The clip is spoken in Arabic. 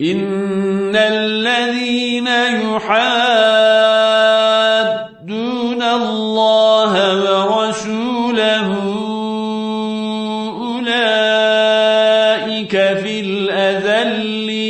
إن الذين يحادون الله ورسوله أولئك في الأذلين